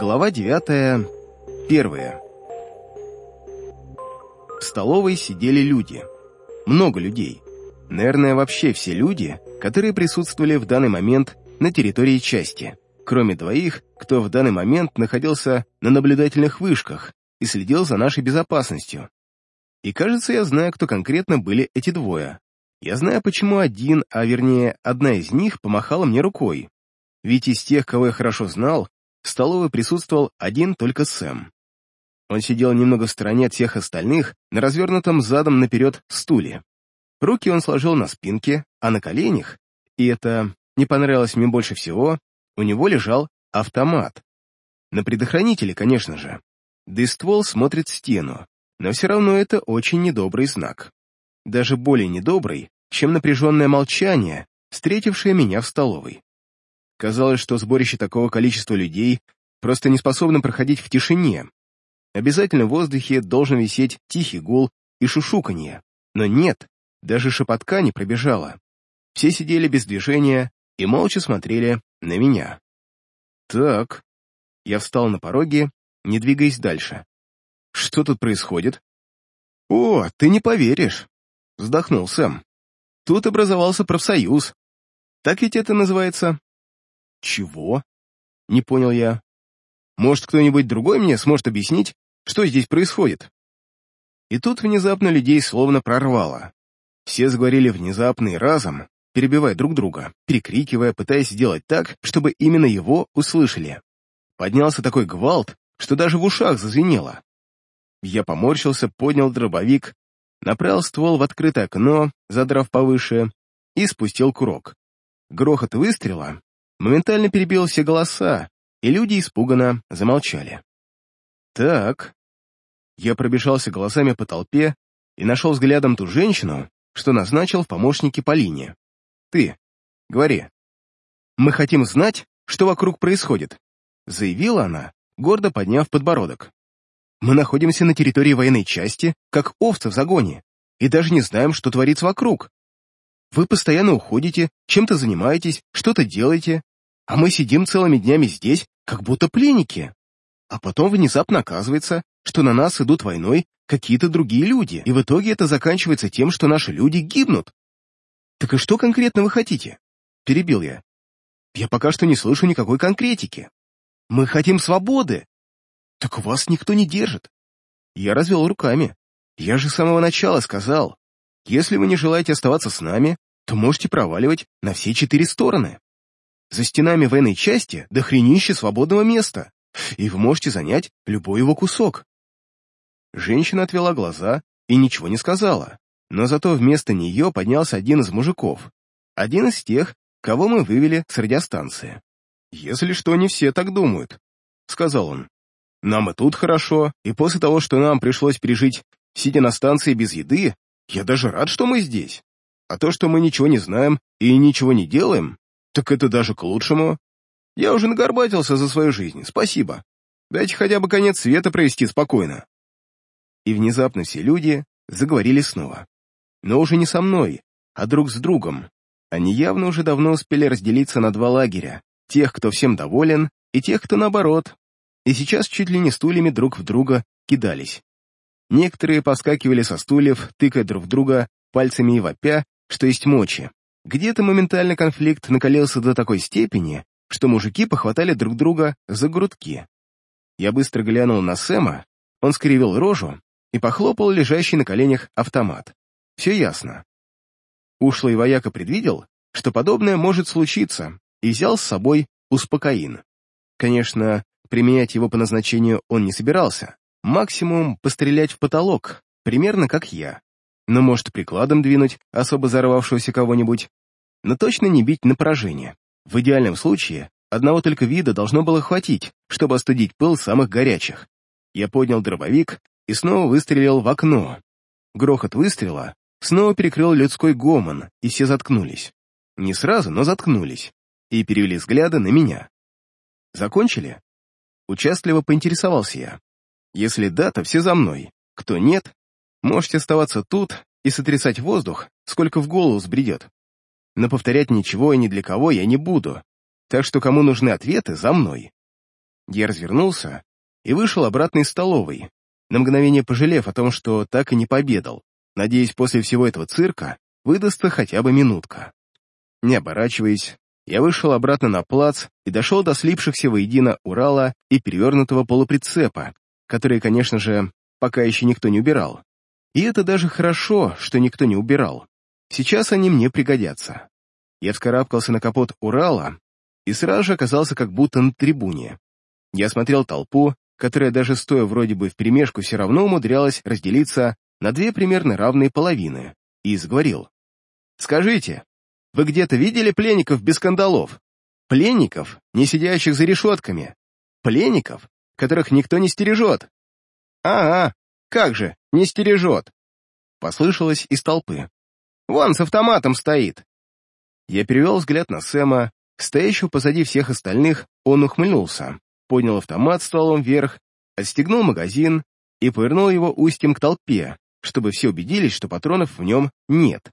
Глава девятая. Первая. В столовой сидели люди. Много людей. Наверное, вообще все люди, которые присутствовали в данный момент на территории части, кроме двоих, кто в данный момент находился на наблюдательных вышках и следил за нашей безопасностью. И кажется, я знаю, кто конкретно были эти двое. Я знаю, почему один, а вернее, одна из них помахала мне рукой. Ведь из тех, кого я хорошо знал, в столовой присутствовал один только Сэм. Он сидел немного в стороне от всех остальных, на развернутом задом наперед стуле. Руки он сложил на спинке, а на коленях, и это не понравилось мне больше всего, у него лежал автомат. На предохранителе, конечно же. Да и ствол смотрит в стену, но все равно это очень недобрый знак. Даже более недобрый, чем напряженное молчание, встретившее меня в столовой. Казалось, что сборище такого количества людей просто не способно проходить в тишине. Обязательно в воздухе должен висеть тихий гул и шушуканье. Но нет, даже шепотка не пробежала. Все сидели без движения и молча смотрели на меня. Так, я встал на пороге, не двигаясь дальше. Что тут происходит? О, ты не поверишь, вздохнул Сэм. Тут образовался профсоюз. Так ведь это называется? «Чего?» — не понял я. «Может, кто-нибудь другой мне сможет объяснить, что здесь происходит?» И тут внезапно людей словно прорвало. Все заговорили внезапно и разом, перебивая друг друга, перекрикивая, пытаясь сделать так, чтобы именно его услышали. Поднялся такой гвалт, что даже в ушах зазвенело. Я поморщился, поднял дробовик, направил ствол в открытое окно, задрав повыше, и спустил курок. Грохот выстрела моментально перебил все голоса, и люди испуганно замолчали. «Так...» Я пробежался глазами по толпе и нашел взглядом ту женщину, что назначил в помощнике Полине. «Ты, говори. Мы хотим знать, что вокруг происходит», заявила она, гордо подняв подбородок. «Мы находимся на территории военной части, как овцы в загоне, и даже не знаем, что творится вокруг. Вы постоянно уходите, чем-то занимаетесь, что-то делаете, а мы сидим целыми днями здесь, как будто пленники. А потом внезапно оказывается, что на нас идут войной какие-то другие люди, и в итоге это заканчивается тем, что наши люди гибнут. Так и что конкретно вы хотите? Перебил я. Я пока что не слышу никакой конкретики. Мы хотим свободы. Так вас никто не держит. Я развел руками. Я же с самого начала сказал, если вы не желаете оставаться с нами, то можете проваливать на все четыре стороны. За стенами военной части до хренища свободного места, и вы можете занять любой его кусок. Женщина отвела глаза и ничего не сказала, но зато вместо нее поднялся один из мужиков, один из тех, кого мы вывели с радиостанции. «Если что, не все так думают», — сказал он. «Нам и тут хорошо, и после того, что нам пришлось пережить, сидя на станции без еды, я даже рад, что мы здесь. А то, что мы ничего не знаем и ничего не делаем, так это даже к лучшему. Я уже нагорбатился за свою жизнь, спасибо. Дайте хотя бы конец света провести спокойно. И внезапно все люди заговорили снова. Но уже не со мной, а друг с другом. Они явно уже давно успели разделиться на два лагеря. Тех, кто всем доволен, и тех, кто наоборот. И сейчас чуть ли не стульями друг в друга кидались. Некоторые поскакивали со стульев, тыкая друг в друга пальцами и вопя, что есть мочи. Где-то моментально конфликт накалился до такой степени, что мужики похватали друг друга за грудки. Я быстро глянул на Сэма, он скривил рожу и похлопал лежащий на коленях автомат. Все ясно. Ушлый вояка предвидел, что подобное может случиться, и взял с собой успокоин. Конечно, применять его по назначению он не собирался. Максимум пострелять в потолок, примерно как я но может прикладом двинуть особо взорвавшегося кого-нибудь, но точно не бить на поражение. В идеальном случае одного только вида должно было хватить, чтобы остудить пыл самых горячих. Я поднял дробовик и снова выстрелил в окно. Грохот выстрела снова перекрыл людской гомон, и все заткнулись. Не сразу, но заткнулись, и перевели взгляды на меня. «Закончили?» Участливо поинтересовался я. «Если да, то все за мной. Кто нет, Можете оставаться тут и сотрясать воздух, сколько в голову сбредет. Но повторять ничего и ни для кого я не буду, так что кому нужны ответы, за мной. Я развернулся и вышел обратно из столовой, на мгновение пожалев о том, что так и не победал. Надеюсь, после всего этого цирка выдастся хотя бы минутка. Не оборачиваясь, я вышел обратно на плац и дошел до слипшихся воедино Урала и перевернутого полуприцепа, которые, конечно же, пока еще никто не убирал. И это даже хорошо, что никто не убирал. Сейчас они мне пригодятся. Я вскарабкался на капот Урала и сразу же оказался как будто на трибуне. Я смотрел толпу, которая даже стоя вроде бы вперемешку все равно умудрялась разделиться на две примерно равные половины, и заговорил. «Скажите, вы где-то видели пленников без кандалов? Пленников, не сидящих за решетками? Пленников, которых никто не стережет?» «Ага, как же, не стережет!» Послышалось из толпы. «Вон с автоматом стоит!» Я перевел взгляд на Сэма, стоящего позади всех остальных, он ухмыльнулся поднял автомат стволом вверх, отстегнул магазин и повернул его устьем к толпе, чтобы все убедились, что патронов в нем нет.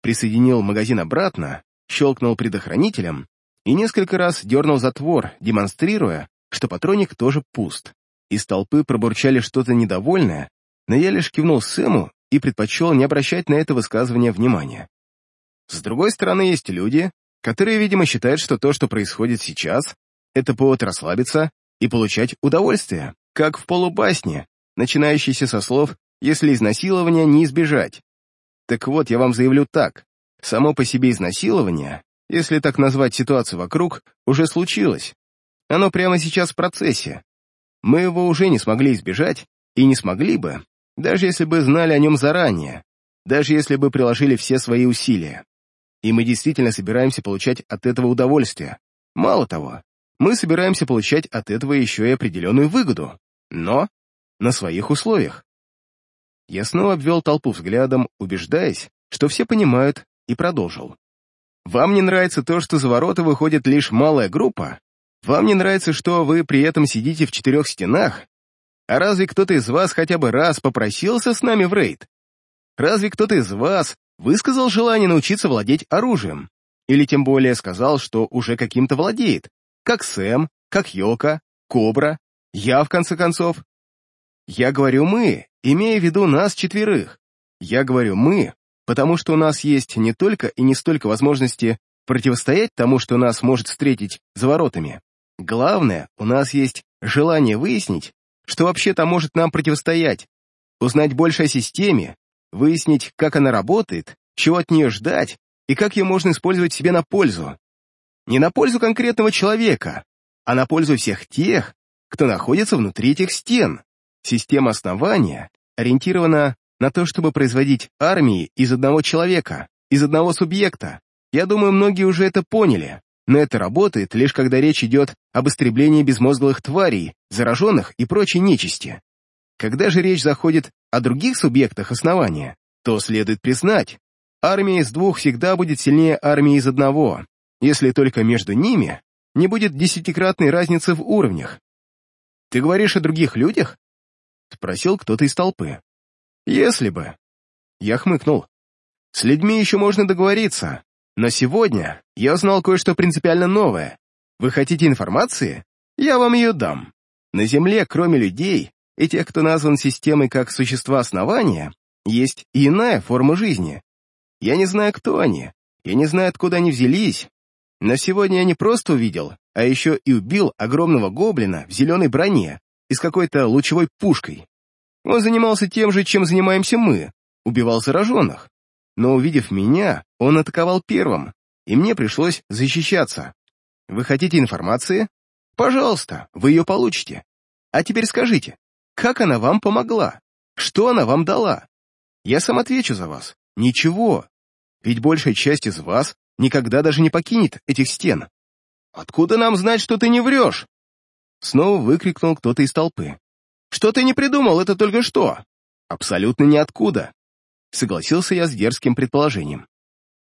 Присоединил магазин обратно, щелкнул предохранителем и несколько раз дернул затвор, демонстрируя, что патроник тоже пуст. Из толпы пробурчали что-то недовольное, но я лишь кивнул Сэму и предпочел не обращать на это высказывание внимания. С другой стороны, есть люди, которые, видимо, считают, что то, что происходит сейчас, это повод расслабиться и получать удовольствие, как в полубасне, начинающейся со слов «если изнасилования не избежать». Так вот, я вам заявлю так. Само по себе изнасилование, если так назвать ситуацию вокруг, уже случилось. Оно прямо сейчас в процессе. Мы его уже не смогли избежать и не смогли бы, даже если бы знали о нем заранее, даже если бы приложили все свои усилия. И мы действительно собираемся получать от этого удовольствие. Мало того, мы собираемся получать от этого еще и определенную выгоду, но на своих условиях. Я снова обвел толпу взглядом, убеждаясь, что все понимают, и продолжил. Вам не нравится то, что за ворота выходит лишь малая группа? Вам не нравится, что вы при этом сидите в четырех стенах? А разве кто-то из вас хотя бы раз попросился с нами в рейд? Разве кто-то из вас высказал желание научиться владеть оружием? Или тем более сказал, что уже каким-то владеет, как Сэм, как Йока, Кобра, я, в конце концов. Я говорю «мы», имея в виду нас четверых. Я говорю «мы», потому что у нас есть не только и не столько возможности противостоять тому, что нас может встретить за воротами. Главное, у нас есть желание выяснить, что вообще-то может нам противостоять, узнать больше о системе, выяснить, как она работает, чего от нее ждать и как ее можно использовать себе на пользу. Не на пользу конкретного человека, а на пользу всех тех, кто находится внутри этих стен. Система основания ориентирована на то, чтобы производить армии из одного человека, из одного субъекта. Я думаю, многие уже это поняли, но это работает лишь когда речь идет об истреблении безмозглых тварей, зараженных и прочей нечисти. Когда же речь заходит о других субъектах основания, то следует признать, армия из двух всегда будет сильнее армии из одного, если только между ними не будет десятикратной разницы в уровнях. «Ты говоришь о других людях?» — спросил кто-то из толпы. «Если бы». Я хмыкнул. «С людьми еще можно договориться, но сегодня я узнал кое-что принципиально новое. Вы хотите информации? Я вам ее дам. На Земле, кроме людей и тех, кто назван системой как существа основания, есть и иная форма жизни. Я не знаю, кто они, я не знаю, откуда они взялись, но сегодня я не просто увидел, а еще и убил огромного гоблина в зеленой броне и с какой-то лучевой пушкой. Он занимался тем же, чем занимаемся мы, убивал зараженных. Но увидев меня, он атаковал первым, и мне пришлось защищаться. Вы хотите информации? Пожалуйста, вы ее получите. А теперь скажите, как она вам помогла? Что она вам дала? Я сам отвечу за вас. Ничего. Ведь большая часть из вас никогда даже не покинет этих стен. Откуда нам знать, что ты не врешь? Снова выкрикнул кто-то из толпы. Что ты не придумал, это только что? Абсолютно ниоткуда. Согласился я с дерзким предположением.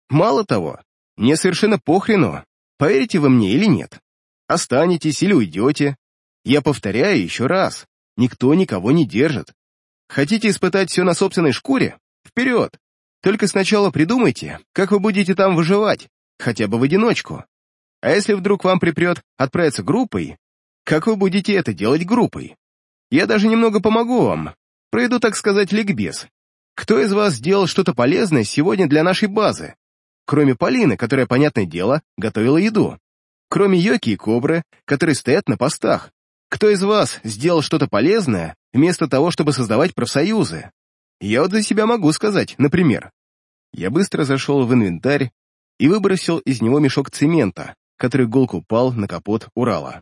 Мало того, мне совершенно похрену, поверите вы мне или нет. Останетесь или уйдете. Я повторяю еще раз, никто никого не держит. Хотите испытать все на собственной шкуре? Вперед! Только сначала придумайте, как вы будете там выживать, хотя бы в одиночку. А если вдруг вам припрет отправиться группой, как вы будете это делать группой. Я даже немного помогу вам, пройду, так сказать, ликбез. Кто из вас сделал что-то полезное сегодня для нашей базы? Кроме Полины, которая, понятное дело, готовила еду. Кроме Йоки и Кобры, которые стоят на постах. Кто из вас сделал что-то полезное, вместо того, чтобы создавать профсоюзы? Я вот за себя могу сказать, например. Я быстро зашел в инвентарь и выбросил из него мешок цемента, который гулко упал на капот Урала.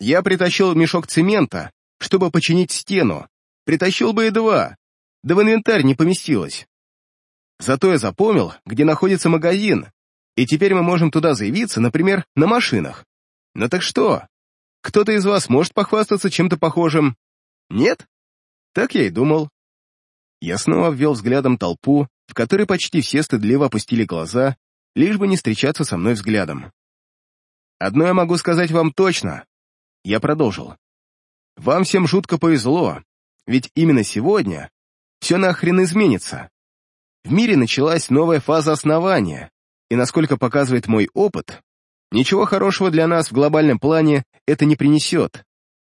Я притащил мешок цемента, чтобы починить стену. Притащил бы и два, да в инвентарь не поместилось. Зато я запомнил, где находится магазин, и теперь мы можем туда заявиться, например, на машинах. Ну так что? Кто-то из вас может похвастаться чем-то похожим? Нет? Так я и думал. Я снова ввел взглядом толпу, в которой почти все стыдливо опустили глаза, лишь бы не встречаться со мной взглядом. Одно я могу сказать вам точно. Я продолжил. Вам всем жутко повезло, ведь именно сегодня все нахрен изменится. В мире началась новая фаза основания, и, насколько показывает мой опыт, ничего хорошего для нас в глобальном плане это не принесет.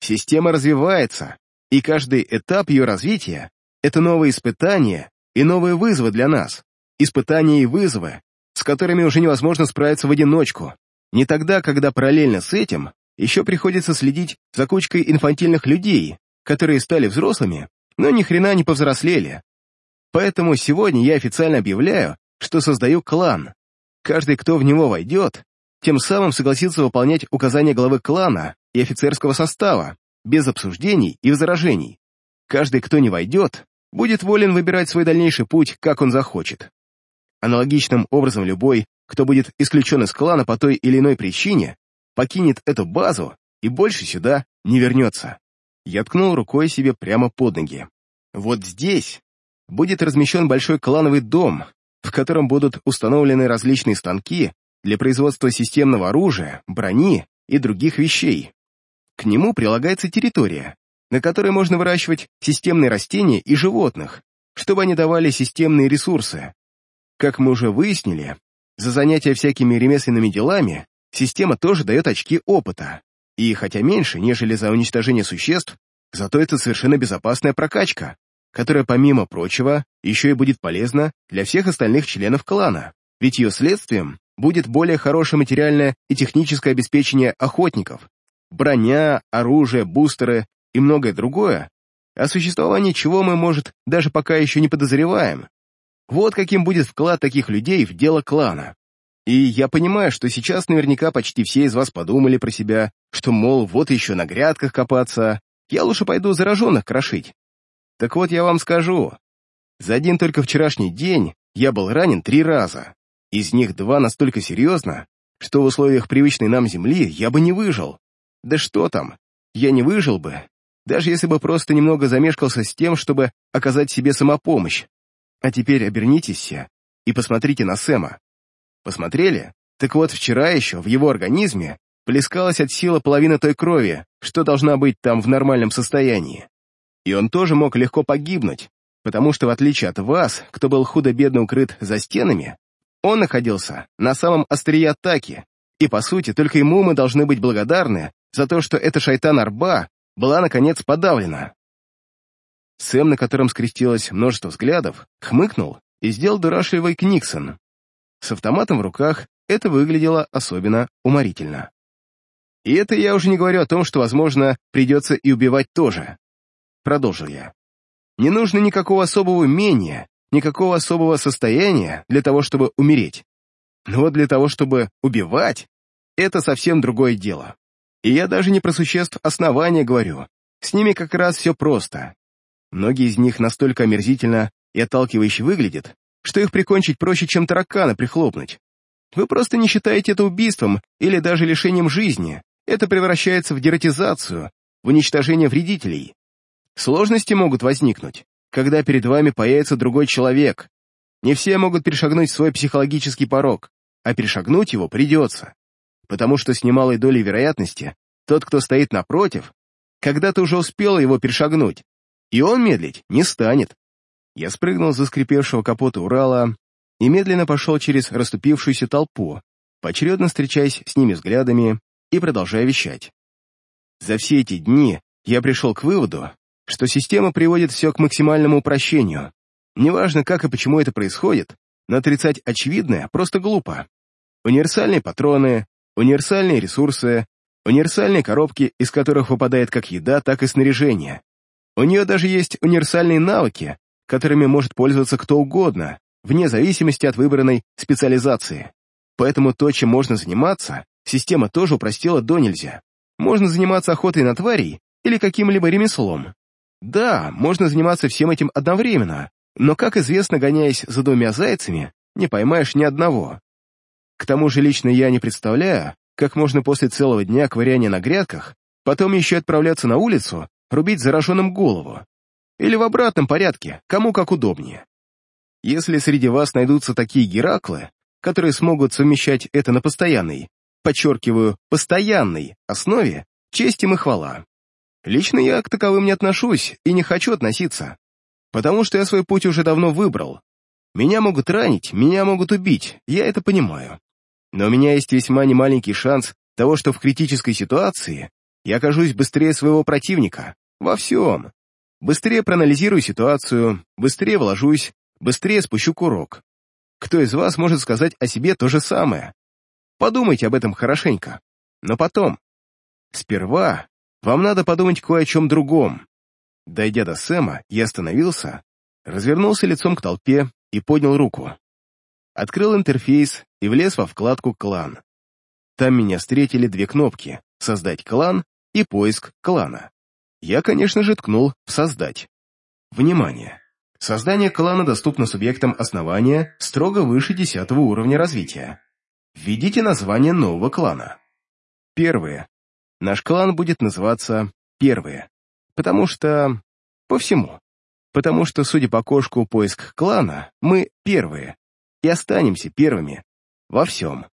Система развивается, и каждый этап ее развития — это новые испытания и новые вызовы для нас. Испытания и вызовы, с которыми уже невозможно справиться в одиночку. Не тогда, когда параллельно с этим еще приходится следить за кучкой инфантильных людей, которые стали взрослыми, но ни хрена не повзрослели. Поэтому сегодня я официально объявляю, что создаю клан. Каждый, кто в него войдет, тем самым согласится выполнять указания главы клана и офицерского состава, без обсуждений и возражений. Каждый, кто не войдет, будет волен выбирать свой дальнейший путь, как он захочет. Аналогичным образом любой, кто будет исключен из клана по той или иной причине, покинет эту базу и больше сюда не вернется. Я ткнул рукой себе прямо под ноги. Вот здесь будет размещен большой клановый дом, в котором будут установлены различные станки для производства системного оружия, брони и других вещей. К нему прилагается территория, на которой можно выращивать системные растения и животных, чтобы они давали системные ресурсы. Как мы уже выяснили, за занятия всякими ремесленными делами система тоже дает очки опыта. И хотя меньше, нежели за уничтожение существ, зато это совершенно безопасная прокачка, которая, помимо прочего, еще и будет полезна для всех остальных членов клана, ведь ее следствием будет более хорошее материальное и техническое обеспечение охотников, броня, оружие, бустеры и многое другое, о существовании чего мы, может, даже пока еще не подозреваем. Вот каким будет вклад таких людей в дело клана. И я понимаю, что сейчас наверняка почти все из вас подумали про себя, что, мол, вот еще на грядках копаться, я лучше пойду зараженных крошить. Так вот, я вам скажу, за один только вчерашний день я был ранен три раза. Из них два настолько серьезно, что в условиях привычной нам земли я бы не выжил. Да что там, я не выжил бы, даже если бы просто немного замешкался с тем, чтобы оказать себе самопомощь. А теперь обернитесь все и посмотрите на Сэма. Посмотрели? Так вот, вчера еще в его организме плескалась от силы половина той крови, что должна быть там в нормальном состоянии. И он тоже мог легко погибнуть, потому что, в отличие от вас, кто был худо-бедно укрыт за стенами, он находился на самом острие атаки, и, по сути, только ему мы должны быть благодарны за то, что эта шайтан-арба была, наконец, подавлена. Сэм, на котором скрестилось множество взглядов, хмыкнул и сделал дурашливый Книксон, с автоматом в руках это выглядело особенно уморительно. И это я уже не говорю о том, что, возможно, придется и убивать тоже. Продолжил я. Не нужно никакого особого умения, никакого особого состояния для того, чтобы умереть. Но вот для того, чтобы убивать, это совсем другое дело. И я даже не про существ основания говорю. С ними как раз все просто. Многие из них настолько омерзительно и отталкивающе выглядят, что их прикончить проще, чем таракана прихлопнуть. Вы просто не считаете это убийством или даже лишением жизни. Это превращается в дератизацию, в уничтожение вредителей. Сложности могут возникнуть, когда перед вами появится другой человек. Не все могут перешагнуть свой психологический порог, а перешагнуть его придется. Потому что с немалой долей вероятности тот, кто стоит напротив, когда-то уже успел его перешагнуть, и он медлить не станет. Я спрыгнул за скрипевшего капота Урала и медленно пошел через расступившуюся толпу, поочередно встречаясь с ними взглядами и продолжая вещать. За все эти дни я пришел к выводу, что система приводит все к максимальному упрощению. Неважно, как и почему это происходит, но отрицать очевидное просто глупо. Универсальные патроны, универсальные ресурсы, универсальные коробки, из которых выпадает как еда, так и снаряжение. У нее даже есть универсальные навыки, которыми может пользоваться кто угодно, вне зависимости от выбранной специализации. Поэтому то, чем можно заниматься, система тоже упростила до нельзя. Можно заниматься охотой на тварей или каким-либо ремеслом. Да, можно заниматься всем этим одновременно, но, как известно, гоняясь за двумя зайцами, не поймаешь ни одного. К тому же лично я не представляю, как можно после целого дня ковыряния на грядках потом еще отправляться на улицу, рубить зараженным голову. Или в обратном порядке, кому как удобнее. Если среди вас найдутся такие Гераклы, которые смогут совмещать это на постоянной, подчеркиваю, постоянной основе, честь им и хвала. Лично я к таковым не отношусь и не хочу относиться, потому что я свой путь уже давно выбрал. Меня могут ранить, меня могут убить, я это понимаю. Но у меня есть весьма немаленький шанс того, что в критической ситуации я окажусь быстрее своего противника. Во всем. Быстрее проанализирую ситуацию, быстрее вложусь, быстрее спущу курок. Кто из вас может сказать о себе то же самое? Подумайте об этом хорошенько. Но потом. Сперва вам надо подумать кое о чем другом. Дойдя до Сэма, я остановился, развернулся лицом к толпе и поднял руку. Открыл интерфейс и влез во вкладку «Клан». Там меня встретили две кнопки «Создать клан» и «Поиск клана». Я, конечно же, ткнул в «Создать». Внимание! Создание клана доступно субъектам основания строго выше 10 уровня развития. Введите название нового клана. Первое. Наш клан будет называться «Первые» потому что... по всему. Потому что, судя по кошку поиск клана, мы первые. И останемся первыми. Во всем.